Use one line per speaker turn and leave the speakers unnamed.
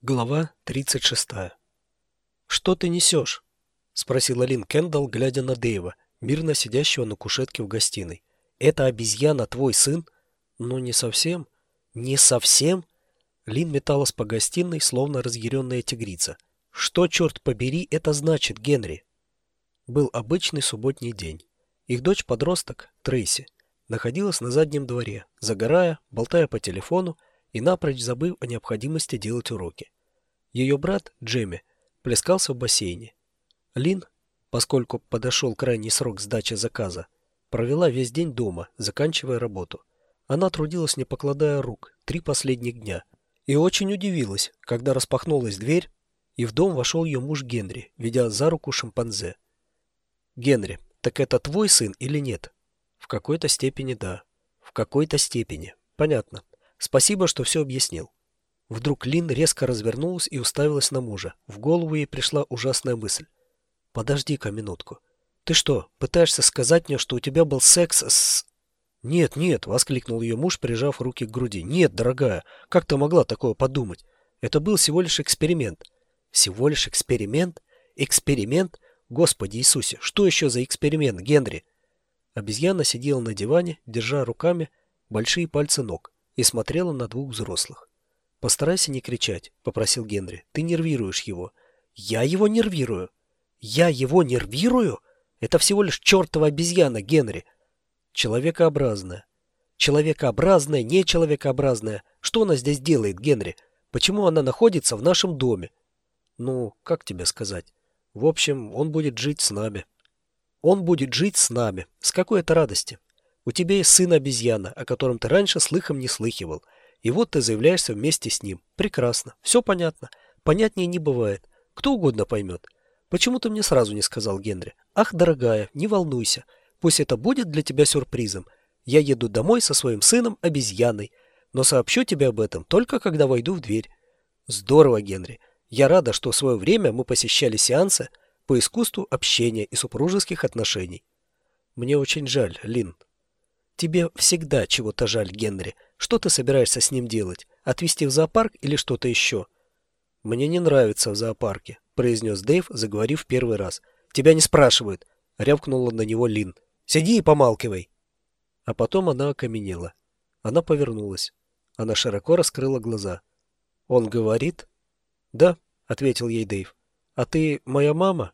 Глава 36. «Что ты несешь?» — спросила Лин Кендалл, глядя на Дэйва, мирно сидящего на кушетке в гостиной. «Это обезьяна твой сын?» «Ну, не совсем». «Не совсем?» Лин металась по гостиной, словно разъяренная тигрица. «Что, черт побери, это значит, Генри?» Был обычный субботний день. Их дочь-подросток, Трейси, находилась на заднем дворе, загорая, болтая по телефону и напрочь забыв о необходимости делать уроки. Ее брат, Джемми, плескался в бассейне. Лин, поскольку подошел крайний срок сдачи заказа, провела весь день дома, заканчивая работу. Она трудилась, не покладая рук, три последних дня. И очень удивилась, когда распахнулась дверь, и в дом вошел ее муж Генри, ведя за руку шимпанзе. «Генри, так это твой сын или нет?» «В какой-то степени да. В какой-то степени. Понятно. Спасибо, что все объяснил. Вдруг Лин резко развернулась и уставилась на мужа. В голову ей пришла ужасная мысль. «Подожди-ка минутку. Ты что, пытаешься сказать мне, что у тебя был секс с...» «Нет, нет!» — воскликнул ее муж, прижав руки к груди. «Нет, дорогая, как ты могла такое подумать? Это был всего лишь эксперимент». «Всего лишь эксперимент? Эксперимент? Господи Иисусе, что еще за эксперимент, Генри?» Обезьяна сидела на диване, держа руками большие пальцы ног и смотрела на двух взрослых. «Постарайся не кричать», — попросил Генри. «Ты нервируешь его». «Я его нервирую?» «Я его нервирую? Это всего лишь чертова обезьяна, Генри!» «Человекообразная». «Человекообразная, не человекообразная. Что она здесь делает, Генри? Почему она находится в нашем доме?» «Ну, как тебе сказать? В общем, он будет жить с нами». «Он будет жить с нами. С какой это радости?» У тебя есть сын-обезьяна, о котором ты раньше слыхом не слыхивал. И вот ты заявляешься вместе с ним. Прекрасно. Все понятно. Понятнее не бывает. Кто угодно поймет. Почему ты мне сразу не сказал, Генри? Ах, дорогая, не волнуйся. Пусть это будет для тебя сюрпризом. Я еду домой со своим сыном-обезьяной. Но сообщу тебе об этом только когда войду в дверь. Здорово, Генри. Я рада, что в свое время мы посещали сеансы по искусству общения и супружеских отношений. Мне очень жаль, Лин, Тебе всегда чего-то жаль, Генри. Что ты собираешься с ним делать? Отвезти в зоопарк или что-то еще? Мне не нравится в зоопарке, произнес Дэйв, заговорив первый раз. Тебя не спрашивают, рявкнула на него Лин. Сиди и помалкивай. А потом она окаменела. Она повернулась. Она широко раскрыла глаза. Он говорит? Да, ответил ей Дэйв. А ты моя мама?